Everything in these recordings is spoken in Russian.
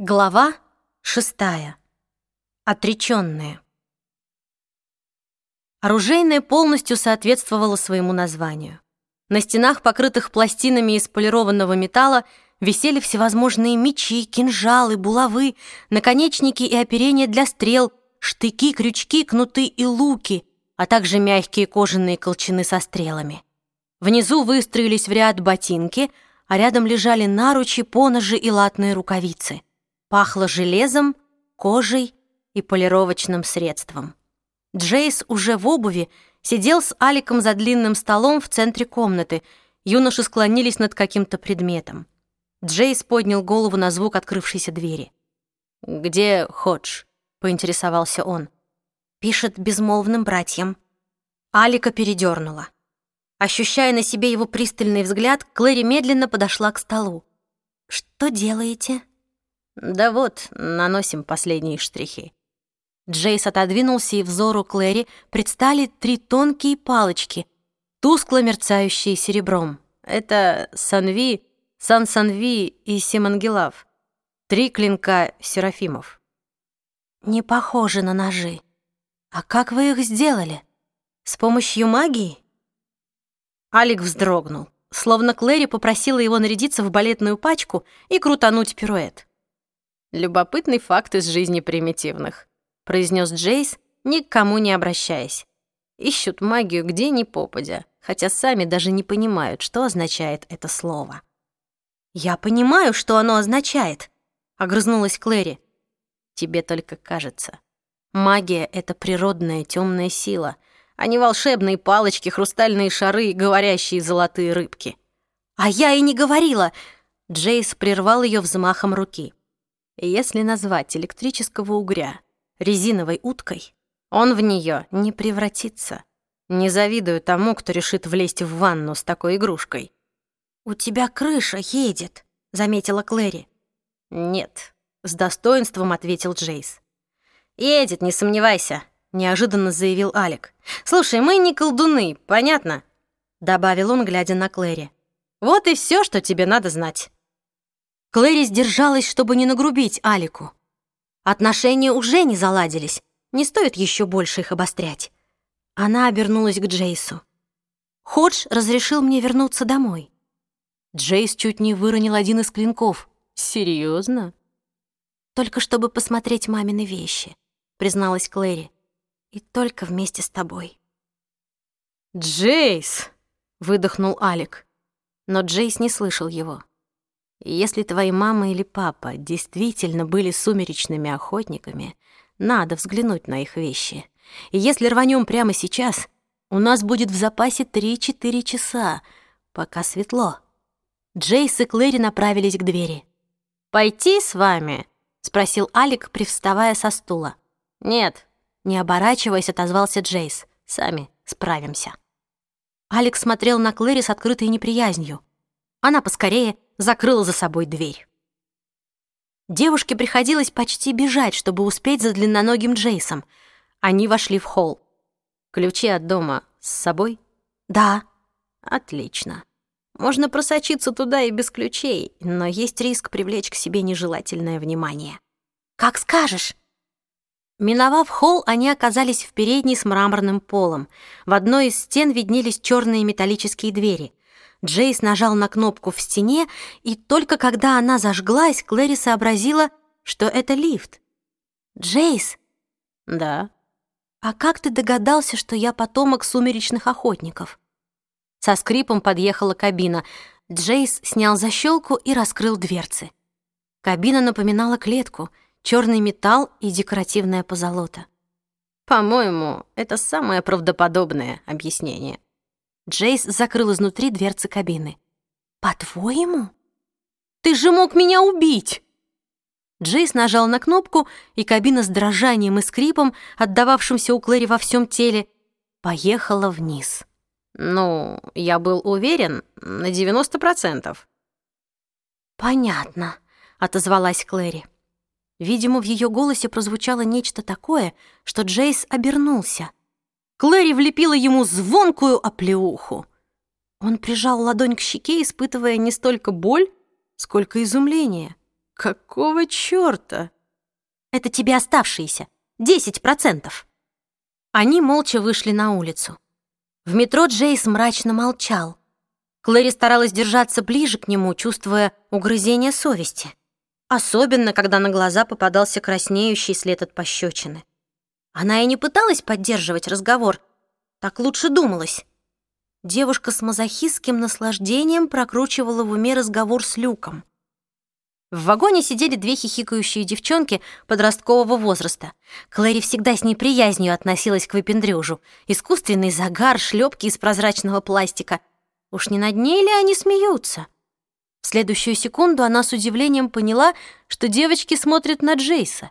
Глава шестая. Отречённые. Оружейное полностью соответствовало своему названию. На стенах, покрытых пластинами из полированного металла, висели всевозможные мечи, кинжалы, булавы, наконечники и оперения для стрел, штыки, крючки, кнуты и луки, а также мягкие кожаные колчаны со стрелами. Внизу выстроились в ряд ботинки, а рядом лежали наручи, поножи и латные рукавицы. Пахло железом, кожей и полировочным средством. Джейс уже в обуви сидел с Аликом за длинным столом в центре комнаты. Юноши склонились над каким-то предметом. Джейс поднял голову на звук открывшейся двери. «Где Ходж?» — поинтересовался он. «Пишет безмолвным братьям». Алика передернула. Ощущая на себе его пристальный взгляд, Клэри медленно подошла к столу. «Что делаете?» Да вот, наносим последние штрихи. Джейс отодвинулся, и взору Клэри предстали три тонкие палочки, тускло мерцающие серебром. Это Санви, Сан-Санви и Симангелав. Три клинка Серафимов. Не похожи на ножи. А как вы их сделали? С помощью магии? Алик вздрогнул, словно Клэри попросила его нарядиться в балетную пачку и крутануть пируэт. «Любопытный факт из жизни примитивных», — произнес Джейс, ни к кому не обращаясь. Ищут магию где ни попадя, хотя сами даже не понимают, что означает это слово. «Я понимаю, что оно означает», — огрызнулась Клэри. «Тебе только кажется. Магия — это природная темная сила, а не волшебные палочки, хрустальные шары и говорящие золотые рыбки». «А я и не говорила!» Джейс прервал ее взмахом руки. Если назвать электрического угря резиновой уткой, он в нее не превратится. Не завидую тому, кто решит влезть в ванну с такой игрушкой. «У тебя крыша едет», — заметила Клэри. «Нет», — с достоинством ответил Джейс. «Едет, не сомневайся», — неожиданно заявил Алик. «Слушай, мы не колдуны, понятно?» — добавил он, глядя на Клэри. «Вот и все, что тебе надо знать». Клэри сдержалась, чтобы не нагрубить Алику. Отношения уже не заладились, не стоит еще больше их обострять. Она обернулась к Джейсу. «Ходж разрешил мне вернуться домой». Джейс чуть не выронил один из клинков. «Серьезно?» «Только чтобы посмотреть мамины вещи», — призналась Клэри. «И только вместе с тобой». «Джейс!» — выдохнул Алик. Но Джейс не слышал его. Если твои мама или папа действительно были сумеречными охотниками, надо взглянуть на их вещи. И если рванем прямо сейчас, у нас будет в запасе 3-4 часа, пока светло. Джейс и Клэри направились к двери. «Пойти с вами?» — спросил Алик, привставая со стула. «Нет», — не оборачиваясь, отозвался Джейс. «Сами справимся». Алик смотрел на Клэри с открытой неприязнью. Она поскорее закрыла за собой дверь. Девушке приходилось почти бежать, чтобы успеть за длинноногим Джейсом. Они вошли в холл. «Ключи от дома с собой?» «Да». «Отлично. Можно просочиться туда и без ключей, но есть риск привлечь к себе нежелательное внимание». «Как скажешь». Миновав холл, они оказались в передней с мраморным полом. В одной из стен виднелись черные металлические двери. Джейс нажал на кнопку в стене, и только когда она зажглась, Клэри сообразила, что это лифт. «Джейс?» «Да». «А как ты догадался, что я потомок сумеречных охотников?» Со скрипом подъехала кабина. Джейс снял защелку и раскрыл дверцы. Кабина напоминала клетку, черный металл и декоративная позолота. «По-моему, это самое правдоподобное объяснение», Джейс закрыл изнутри дверцы кабины. «По-твоему? Ты же мог меня убить!» Джейс нажал на кнопку, и кабина с дрожанием и скрипом, отдававшимся у Клэри во всем теле, поехала вниз. «Ну, я был уверен на 90%. «Понятно», — отозвалась Клэри. Видимо, в ее голосе прозвучало нечто такое, что Джейс обернулся. Клэри влепила ему звонкую оплеуху. Он прижал ладонь к щеке, испытывая не столько боль, сколько изумление. Какого чёрта? Это тебе оставшиеся. Десять процентов. Они молча вышли на улицу. В метро Джейс мрачно молчал. Клэри старалась держаться ближе к нему, чувствуя угрызение совести. Особенно, когда на глаза попадался краснеющий след от пощечины. Она и не пыталась поддерживать разговор, так лучше думалось. Девушка с мазохистским наслаждением прокручивала в уме разговор с Люком. В вагоне сидели две хихикающие девчонки подросткового возраста. Клэри всегда с неприязнью относилась к выпендрежу. Искусственный загар, шлепки из прозрачного пластика. Уж не над ней ли они смеются? В следующую секунду она с удивлением поняла, что девочки смотрят на Джейса.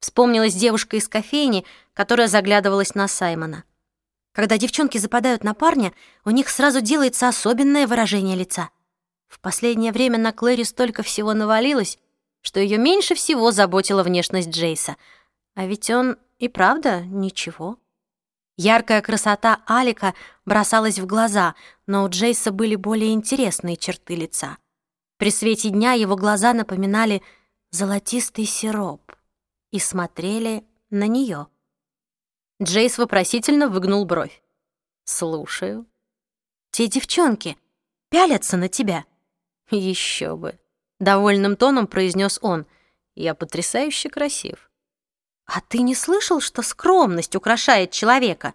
Вспомнилась девушка из кофейни, которая заглядывалась на Саймона. Когда девчонки западают на парня, у них сразу делается особенное выражение лица — в последнее время на Клэри столько всего навалилось, что ее меньше всего заботила внешность Джейса. А ведь он и правда ничего. Яркая красота Алика бросалась в глаза, но у Джейса были более интересные черты лица. При свете дня его глаза напоминали золотистый сироп и смотрели на нее. Джейс вопросительно выгнул бровь. «Слушаю». «Те девчонки пялятся на тебя», еще бы. Довольным тоном произнес он. Я потрясающе красив. А ты не слышал, что скромность украшает человека?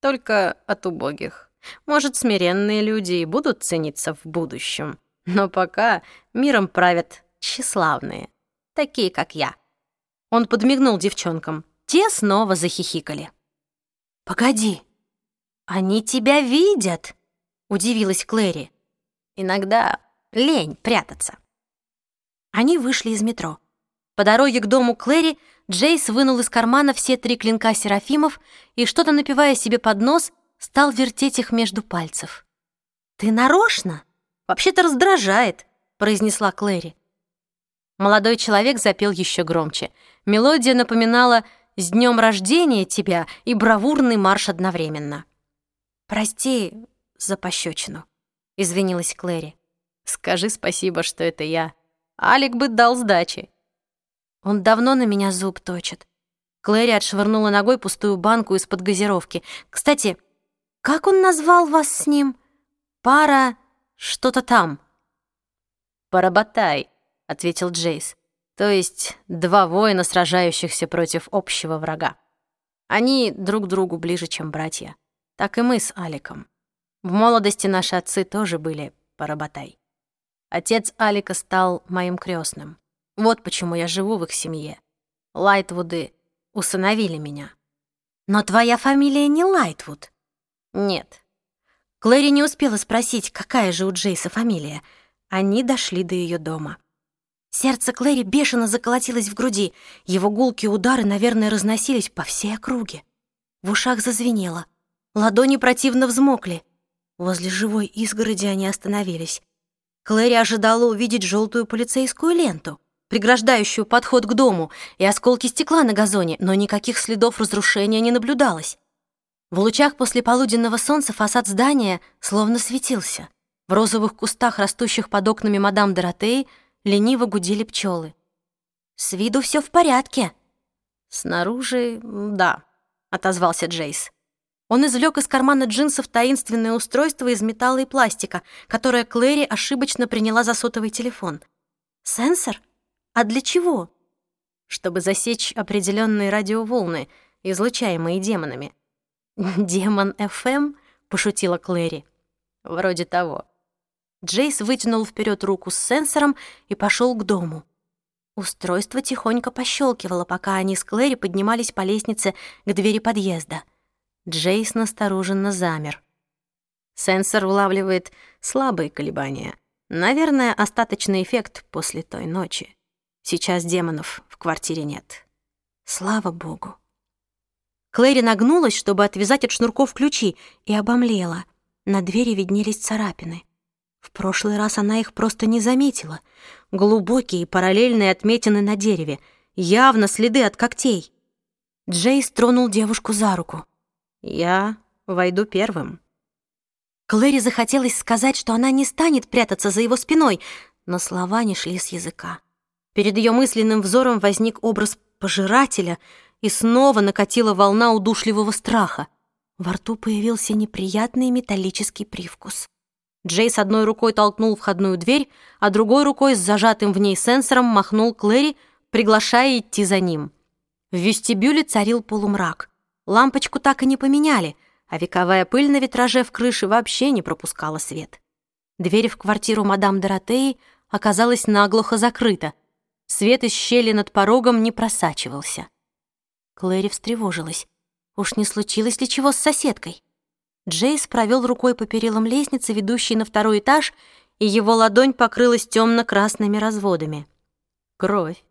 Только от убогих. Может, смиренные люди и будут цениться в будущем. Но пока миром правят тщеславные, такие, как я. Он подмигнул девчонкам. Те снова захихикали. «Погоди, они тебя видят!» — удивилась Клэри. Иногда лень прятаться. Они вышли из метро. По дороге к дому Клэри Джейс вынул из кармана все три клинка Серафимов и, что-то напивая себе под нос, стал вертеть их между пальцев. «Ты нарочно? Вообще-то раздражает», — произнесла Клэри. Молодой человек запел еще громче. Мелодия напоминала «С днем рождения тебя» и бравурный марш одновременно. «Прости за пощечину», — извинилась Клэри. «Скажи спасибо, что это я. Алик бы дал сдачи». «Он давно на меня зуб точит». Клэри отшвырнула ногой пустую банку из-под газировки. «Кстати, как он назвал вас с ним? Пара... что-то там?» «Парабатай», — ответил Джейс. «То есть два воина, сражающихся против общего врага. Они друг другу ближе, чем братья. Так и мы с Аликом. В молодости наши отцы тоже были поработай. Отец Алика стал моим крестным. Вот почему я живу в их семье. Лайтвуды усыновили меня. Но твоя фамилия не Лайтвуд. Нет. Клэри не успела спросить, какая же у Джейса фамилия. Они дошли до ее дома. Сердце Клэри бешено заколотилось в груди. Его гулкие удары, наверное, разносились по всей округе. В ушах зазвенело. Ладони противно взмокли. Возле живой изгороди они остановились. Клэри ожидала увидеть желтую полицейскую ленту, преграждающую подход к дому, и осколки стекла на газоне, но никаких следов разрушения не наблюдалось. В лучах послеполуденного солнца фасад здания словно светился. В розовых кустах, растущих под окнами мадам Доротеи, лениво гудели пчелы. «С виду все в порядке». «Снаружи, да», — отозвался Джейс. Он извлек из кармана джинсов таинственное устройство из металла и пластика, которое Клэри ошибочно приняла за сотовый телефон. «Сенсор? А для чего?» «Чтобы засечь определенные радиоволны, излучаемые демонами». «Демон ФМ?» — пошутила Клэри. «Вроде того». Джейс вытянул вперед руку с сенсором и пошел к дому. Устройство тихонько пощелкивало, пока они с Клэри поднимались по лестнице к двери подъезда. Джейс настороженно замер. Сенсор улавливает слабые колебания. Наверное, остаточный эффект после той ночи. Сейчас демонов в квартире нет. Слава богу. Клэри нагнулась, чтобы отвязать от шнурков ключи, и обомлела. На двери виднелись царапины. В прошлый раз она их просто не заметила. Глубокие параллельные отметины на дереве, явно следы от когтей. Джейс тронул девушку за руку. Я войду первым. Клэри захотелось сказать, что она не станет прятаться за его спиной, но слова не шли с языка. Перед ее мысленным взором возник образ пожирателя, и снова накатила волна удушливого страха. Во рту появился неприятный металлический привкус. Джейс одной рукой толкнул входную дверь, а другой рукой с зажатым в ней сенсором махнул Клэри, приглашая идти за ним. В вестибюле царил полумрак. Лампочку так и не поменяли, а вековая пыль на витраже в крыше вообще не пропускала свет. Дверь в квартиру мадам Доротеи оказалась наглухо закрыта. Свет из щели над порогом не просачивался. Клэри встревожилась. Уж не случилось ли чего с соседкой? Джейс провел рукой по перилам лестницы, ведущей на второй этаж, и его ладонь покрылась темно-красными разводами. Кровь.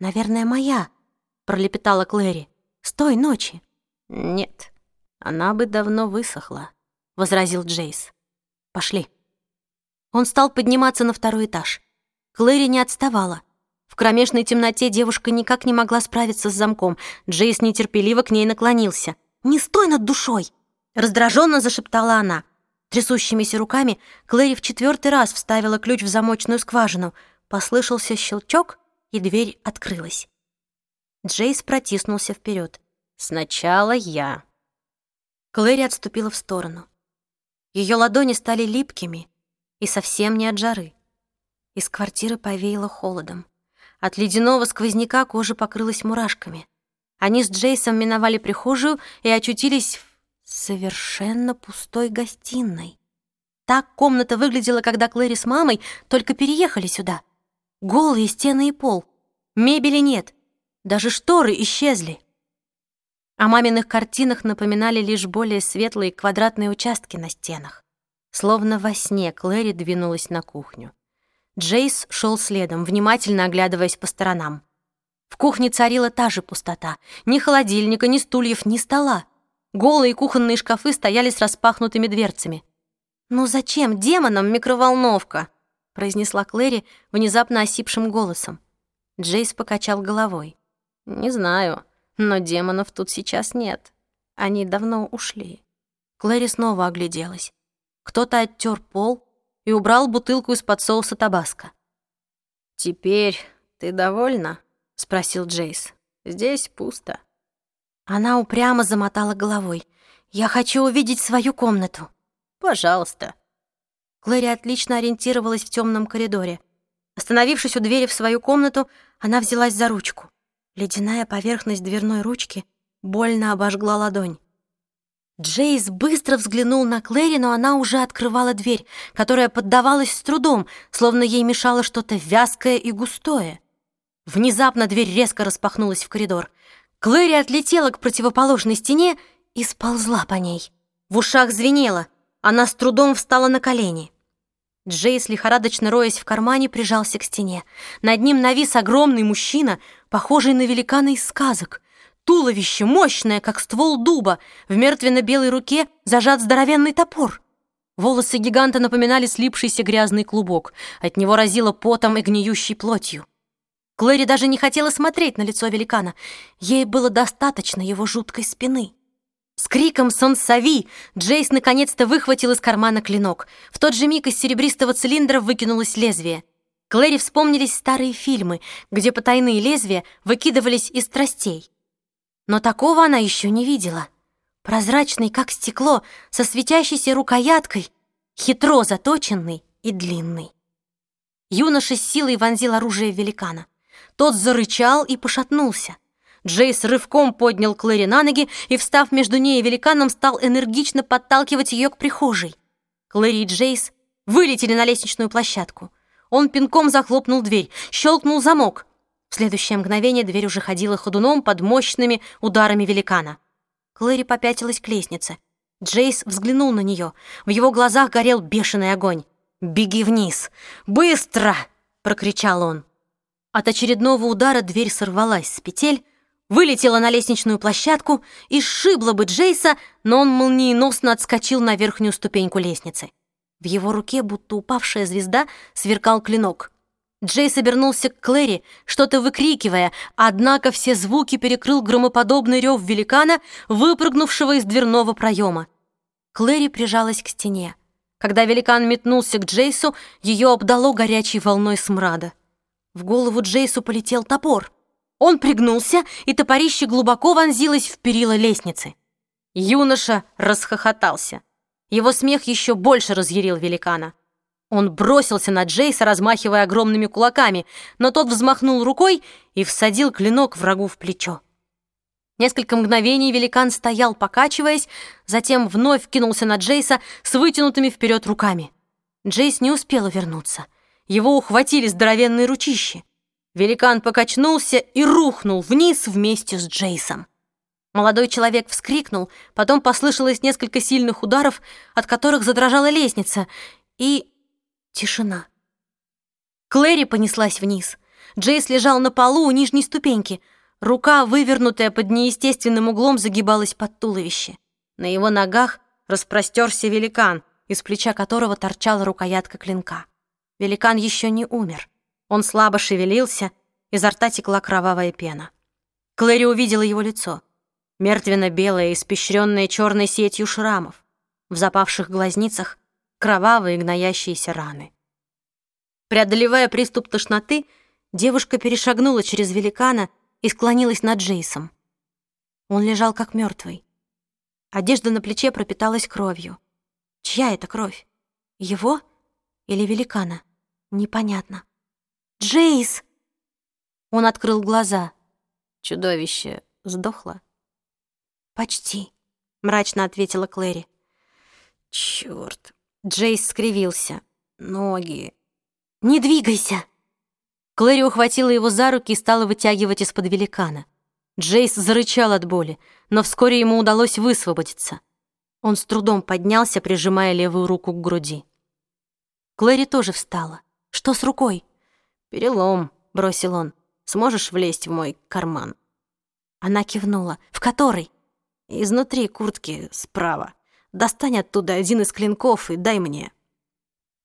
«Наверное, моя», — пролепетала Клэри. «С той ночи». «Нет, она бы давно высохла», — возразил Джейс. «Пошли». Он стал подниматься на второй этаж. Клэри не отставала. В кромешной темноте девушка никак не могла справиться с замком. Джейс нетерпеливо к ней наклонился. «Не стой над душой!» Раздраженно зашептала она. Трясущимися руками Клэри в четвертый раз вставила ключ в замочную скважину. Послышался щелчок, и дверь открылась. Джейс протиснулся вперед. «Сначала я». Клэри отступила в сторону. Ее ладони стали липкими и совсем не от жары. Из квартиры повеяло холодом. От ледяного сквозняка кожа покрылась мурашками. Они с Джейсом миновали прихожую и очутились в совершенно пустой гостиной. Так комната выглядела, когда Клэри с мамой только переехали сюда. Голые стены и пол. Мебели нет. Даже шторы исчезли. О маминых картинах напоминали лишь более светлые квадратные участки на стенах. Словно во сне Клэри двинулась на кухню. Джейс шел следом, внимательно оглядываясь по сторонам. В кухне царила та же пустота. Ни холодильника, ни стульев, ни стола. Голые кухонные шкафы стояли с распахнутыми дверцами. «Ну зачем демонам микроволновка?» произнесла Клэри внезапно осипшим голосом. Джейс покачал головой. «Не знаю, но демонов тут сейчас нет. Они давно ушли». Клэри снова огляделась. Кто-то оттер пол и убрал бутылку из-под соуса табаско. «Теперь ты довольна?» — спросил Джейс. «Здесь пусто». Она упрямо замотала головой. «Я хочу увидеть свою комнату». «Пожалуйста». Клэри отлично ориентировалась в темном коридоре. Остановившись у двери в свою комнату, она взялась за ручку. Ледяная поверхность дверной ручки больно обожгла ладонь. Джейс быстро взглянул на Клэри, но она уже открывала дверь, которая поддавалась с трудом, словно ей мешало что-то вязкое и густое. Внезапно дверь резко распахнулась в коридор. Клэри отлетела к противоположной стене и сползла по ней. В ушах звенело. Она с трудом встала на колени. Джейс, лихорадочно роясь в кармане, прижался к стене. Над ним навис огромный мужчина, похожий на великана из сказок. Туловище мощное, как ствол дуба, в мертвенно-белой руке зажат здоровенный топор. Волосы гиганта напоминали слипшийся грязный клубок. От него разило потом и гниющей плотью. Клэри даже не хотела смотреть на лицо великана. Ей было достаточно его жуткой спины. С криком «Сонсави!» Джейс наконец-то выхватил из кармана клинок. В тот же миг из серебристого цилиндра выкинулось лезвие. Клэри вспомнились старые фильмы, где потайные лезвия выкидывались из тростей. Но такого она еще не видела. Прозрачный, как стекло, со светящейся рукояткой, хитро заточенный и длинный. Юноша с силой вонзил оружие великана. Тот зарычал и пошатнулся. Джейс рывком поднял Клэри на ноги и, встав между ней и великаном, стал энергично подталкивать ее к прихожей. Клэри и Джейс вылетели на лестничную площадку. Он пинком захлопнул дверь, щелкнул замок. В следующее мгновение дверь уже ходила ходуном под мощными ударами великана. Клэри попятилась к лестнице. Джейс взглянул на нее. В его глазах горел бешеный огонь. «Беги вниз! Быстро!» — прокричал он. От очередного удара дверь сорвалась с петель, вылетела на лестничную площадку и сшибла бы Джейса, но он молниеносно отскочил на верхнюю ступеньку лестницы. В его руке, будто упавшая звезда, сверкал клинок. Джейс обернулся к Клэри, что-то выкрикивая, однако все звуки перекрыл громоподобный рев великана, выпрыгнувшего из дверного проема. Клэри прижалась к стене. Когда великан метнулся к Джейсу, ее обдало горячей волной смрада. В голову Джейсу полетел топор. Он пригнулся, и топорище глубоко вонзилось в перила лестницы. Юноша расхохотался. Его смех еще больше разъярил великана. Он бросился на Джейса, размахивая огромными кулаками, но тот взмахнул рукой и всадил клинок врагу в плечо. Несколько мгновений великан стоял, покачиваясь, затем вновь кинулся на Джейса с вытянутыми вперед руками. Джейс не успел увернуться. Его ухватили здоровенные ручищи. Великан покачнулся и рухнул вниз вместе с Джейсом. Молодой человек вскрикнул, потом послышалось несколько сильных ударов, от которых задрожала лестница, и тишина. Клэри понеслась вниз. Джейс лежал на полу у нижней ступеньки — Рука, вывернутая под неестественным углом, загибалась под туловище. На его ногах распростерся великан, из плеча которого торчала рукоятка клинка. Великан еще не умер. Он слабо шевелился, изо рта текла кровавая пена. Клэри увидела его лицо. Мертвенно-белое, испещренное черной сетью шрамов. В запавших глазницах кровавые гноящиеся раны. Преодолевая приступ тошноты, девушка перешагнула через великана и склонилась над Джейсом. Он лежал как мертвый. Одежда на плече пропиталась кровью. Чья это кровь? Его или великана? Непонятно. «Джейс!» Он открыл глаза. Чудовище сдохло. «Почти», — мрачно ответила Клэри. «Чёрт!» Джейс скривился. «Ноги!» «Не двигайся!» Клэри ухватила его за руки и стала вытягивать из-под великана. Джейс зарычал от боли, но вскоре ему удалось высвободиться. Он с трудом поднялся, прижимая левую руку к груди. Клэри тоже встала. «Что с рукой?» «Перелом», — бросил он. «Сможешь влезть в мой карман?» Она кивнула. «В который?» «Изнутри куртки, справа. Достань оттуда один из клинков и дай мне».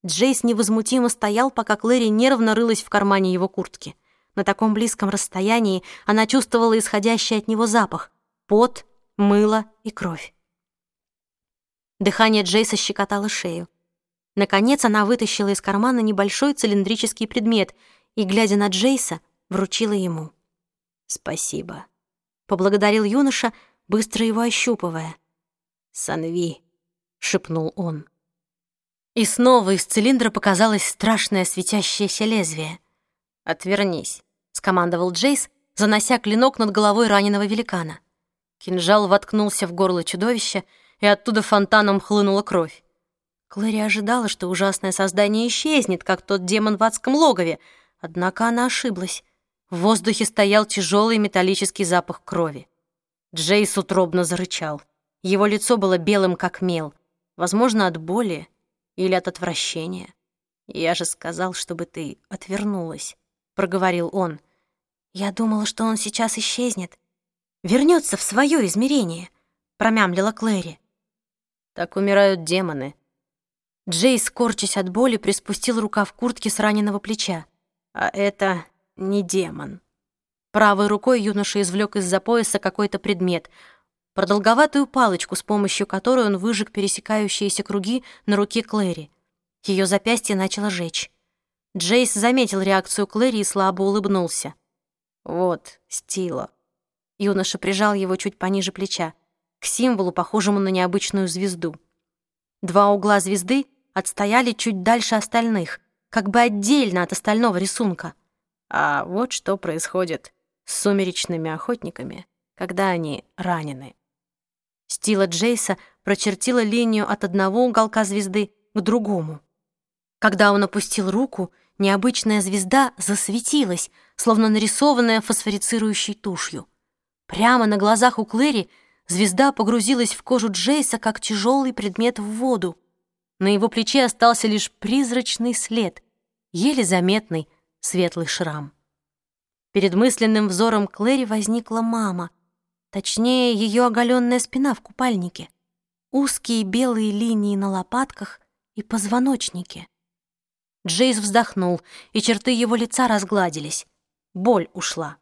Джейс невозмутимо стоял, пока Клэри нервно рылась в кармане его куртки. На таком близком расстоянии она чувствовала исходящий от него запах — пот, мыло и кровь. Дыхание Джейса щекотало шею. Наконец она вытащила из кармана небольшой цилиндрический предмет и, глядя на Джейса, вручила ему. «Спасибо», — поблагодарил юноша, быстро его ощупывая. «Санви», — шепнул он. И снова из цилиндра показалось страшное светящееся лезвие. «Отвернись», — скомандовал Джейс, занося клинок над головой раненого великана. Кинжал воткнулся в горло чудовища, и оттуда фонтаном хлынула кровь. Клэри ожидала, что ужасное создание исчезнет, как тот демон в адском логове, однако она ошиблась. В воздухе стоял тяжелый металлический запах крови. Джейс утробно зарычал. Его лицо было белым, как мел. Возможно, от боли или от отвращения. Я же сказал, чтобы ты отвернулась, проговорил он. Я думала, что он сейчас исчезнет, вернется в свое измерение, промямлила Клэри. Так умирают демоны. Джейс, корчась от боли, приспустил рука в куртке с раненого плеча. А это не демон. Правой рукой юноша извлек из-за пояса какой-то предмет — продолговатую палочку, с помощью которой он выжег пересекающиеся круги на руке Клэри. Ее запястье начало жечь. Джейс заметил реакцию Клэри и слабо улыбнулся. «Вот, стила». Юноша прижал его чуть пониже плеча, к символу, похожему на необычную звезду. Два угла звезды отстояли чуть дальше остальных, как бы отдельно от остального рисунка. А вот что происходит с сумеречными охотниками, когда они ранены. Стила Джейса прочертила линию от одного уголка звезды к другому. Когда он опустил руку, необычная звезда засветилась, словно нарисованная фосфорицирующей тушью. Прямо на глазах у Клэри звезда погрузилась в кожу Джейса, как тяжелый предмет в воду. На его плече остался лишь призрачный след, еле заметный светлый шрам. Перед мысленным взором Клэри возникла мама — Точнее, ее оголенная спина в купальнике, узкие белые линии на лопатках и позвоночнике. Джейс вздохнул, и черты его лица разгладились. Боль ушла.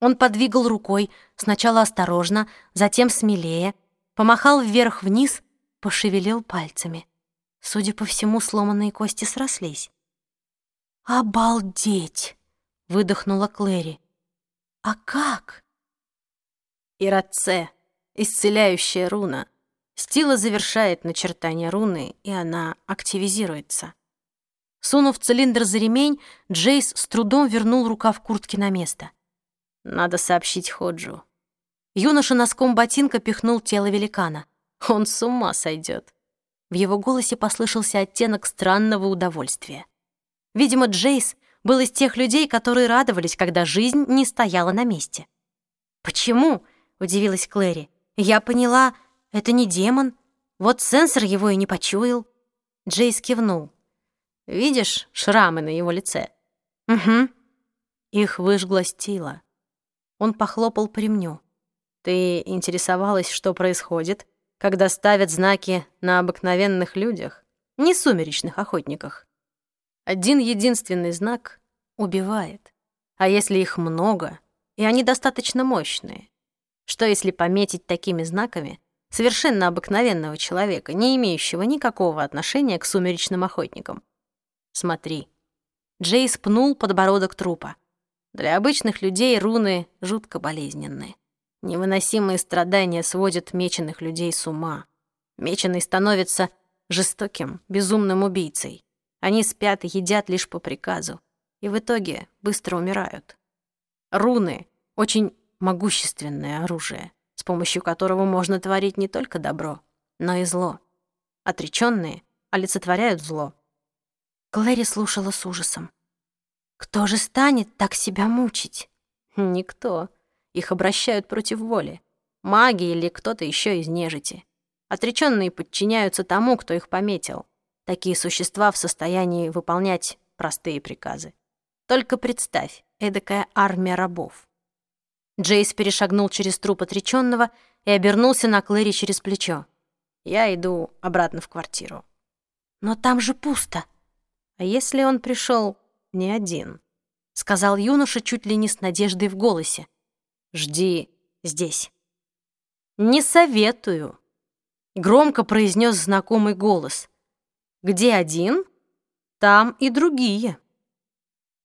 Он подвигал рукой, сначала осторожно, затем смелее, помахал вверх-вниз, пошевелил пальцами. Судя по всему, сломанные кости срослись. «Обалдеть!» — выдохнула Клэри. «А как?» Ираце, исцеляющая руна. Стила завершает начертание руны, и она активизируется. Сунув цилиндр за ремень, Джейс с трудом вернул рукав куртки на место. Надо сообщить Ходжу. Юноша носком ботинка пихнул тело великана. Он с ума сойдет. В его голосе послышался оттенок странного удовольствия. Видимо, Джейс был из тех людей, которые радовались, когда жизнь не стояла на месте. «Почему?» — удивилась Клэри. «Я поняла, это не демон. Вот сенсор его и не почуял». Джейс кивнул. «Видишь шрамы на его лице?» «Угу». Их выжгла стила. Он похлопал по ремню. «Ты интересовалась, что происходит, когда ставят знаки на обыкновенных людях, не сумеречных охотниках. Один единственный знак убивает. А если их много, и они достаточно мощные? Что если пометить такими знаками совершенно обыкновенного человека, не имеющего никакого отношения к сумеречным охотникам? Смотри. Джейс пнул подбородок трупа. Для обычных людей руны жутко болезненные. Невыносимые страдания сводят меченых людей с ума. Меченый становится жестоким, безумным убийцей. Они спят и едят лишь по приказу, и в итоге быстро умирают. Руны — очень могущественное оружие, с помощью которого можно творить не только добро, но и зло. Отречённые олицетворяют зло. Клэри слушала с ужасом. «Кто же станет так себя мучить?» «Никто», их обращают против воли. Маги или кто-то еще из нежити. Отреченные подчиняются тому, кто их пометил. Такие существа в состоянии выполнять простые приказы. Только представь, эдакая армия рабов. Джейс перешагнул через труп отреченного и обернулся на Клэри через плечо. Я иду обратно в квартиру. Но там же пусто. А если он пришел не один? Сказал юноша чуть ли не с надеждой в голосе. Жди здесь. Не советую. Громко произнес знакомый голос. Где один, там и другие.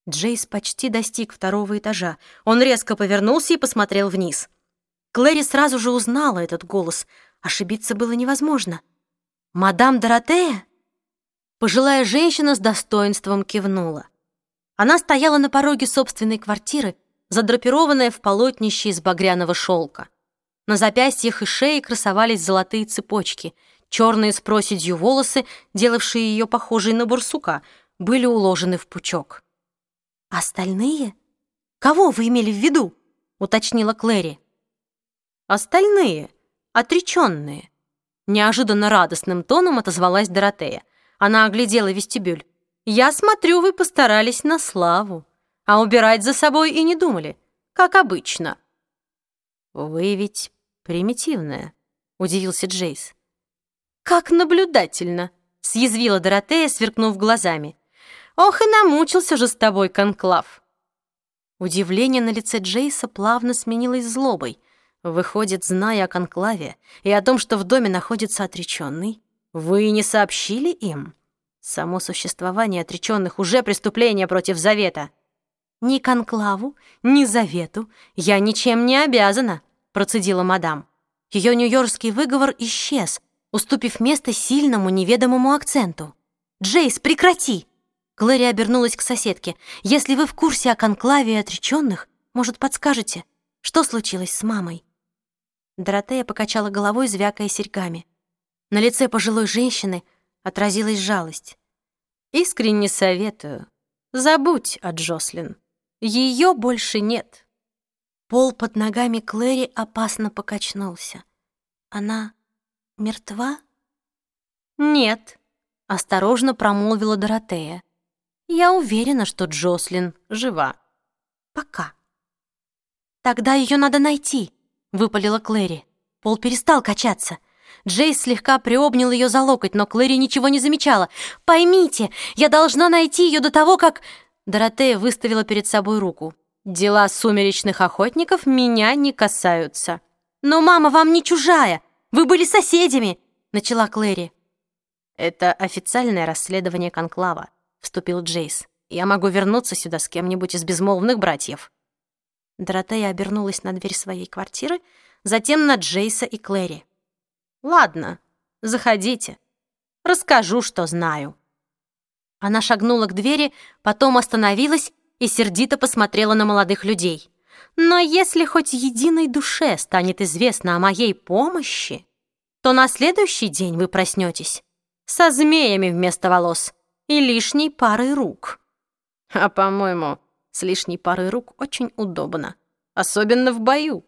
Джейс почти достиг второго этажа. Он резко повернулся и посмотрел вниз. Клэри сразу же узнала этот голос. Ошибиться было невозможно. «Мадам Доротея?» Пожилая женщина с достоинством кивнула. Она стояла на пороге собственной квартиры, задрапированная в полотнище из багряного шелка. На запястьях и шее красовались золотые цепочки. Черные с проседью волосы, делавшие ее похожей на барсука, были уложены в пучок. «Остальные? Кого вы имели в виду?» — уточнила Клэри. «Остальные, отреченные», — неожиданно радостным тоном отозвалась Доротея. Она оглядела вестибюль. «Я смотрю, вы постарались на славу» а убирать за собой и не думали, как обычно. «Вы ведь примитивная», — удивился Джейс. «Как наблюдательно», — съязвила Доротея, сверкнув глазами. «Ох и намучился же с тобой, Конклав». Удивление на лице Джейса плавно сменилось злобой. Выходит, зная о Конклаве и о том, что в доме находится отреченный, вы не сообщили им? Само существование отреченных уже преступление против завета. «Ни конклаву, ни завету я ничем не обязана», процедила мадам. Ее нью-йоркский выговор исчез, уступив место сильному неведомому акценту. «Джейс, прекрати!» Глэри обернулась к соседке. «Если вы в курсе о конклаве и отреченных, может, подскажете, что случилось с мамой?» Доротея покачала головой, звякая серьгами. На лице пожилой женщины отразилась жалость. «Искренне советую. Забудь о Джослин. Ее больше нет. Пол под ногами Клэри опасно покачнулся. Она мертва? Нет, осторожно промолвила Доротея. Я уверена, что Джослин жива. Пока. Тогда ее надо найти, выпалила Клэри. Пол перестал качаться. Джейс слегка приобнял ее за локоть, но Клэри ничего не замечала. «Поймите, я должна найти ее до того, как...» Доротея выставила перед собой руку. «Дела сумеречных охотников меня не касаются». «Но мама вам не чужая! Вы были соседями!» — начала Клэри. «Это официальное расследование Конклава», — вступил Джейс. «Я могу вернуться сюда с кем-нибудь из безмолвных братьев». Доротея обернулась на дверь своей квартиры, затем на Джейса и Клэри. «Ладно, заходите. Расскажу, что знаю». Она шагнула к двери, потом остановилась и сердито посмотрела на молодых людей. «Но если хоть единой душе станет известно о моей помощи, то на следующий день вы проснетесь со змеями вместо волос и лишней парой рук. А, по-моему, с лишней парой рук очень удобно, особенно в бою,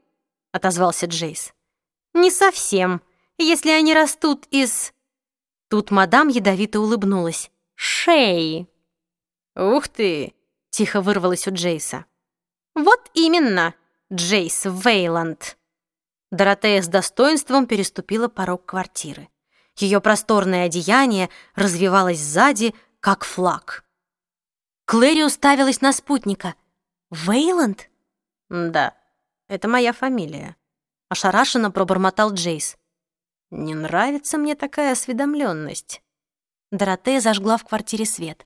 отозвался Джейс. Не совсем, если они растут из... Тут мадам ядовито улыбнулась. Шеи. Ух ты, тихо вырвалось у Джейса. Вот именно, Джейс Вейланд. Доротея с достоинством переступила порог квартиры. Ее просторное одеяние развивалось сзади, как флаг. Клэри уставилась на спутника. «Вейланд?» «Да, это моя фамилия», — ошарашенно пробормотал Джейс. «Не нравится мне такая осведомленность». Доротея зажгла в квартире свет.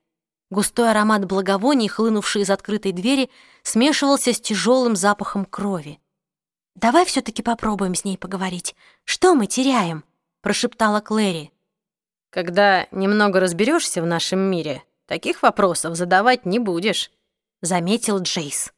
Густой аромат благовоний, хлынувший из открытой двери, смешивался с тяжелым запахом крови. «Давай все-таки попробуем с ней поговорить. Что мы теряем?» прошептала Клэри. «Когда немного разберешься в нашем мире, таких вопросов задавать не будешь», — заметил Джейс.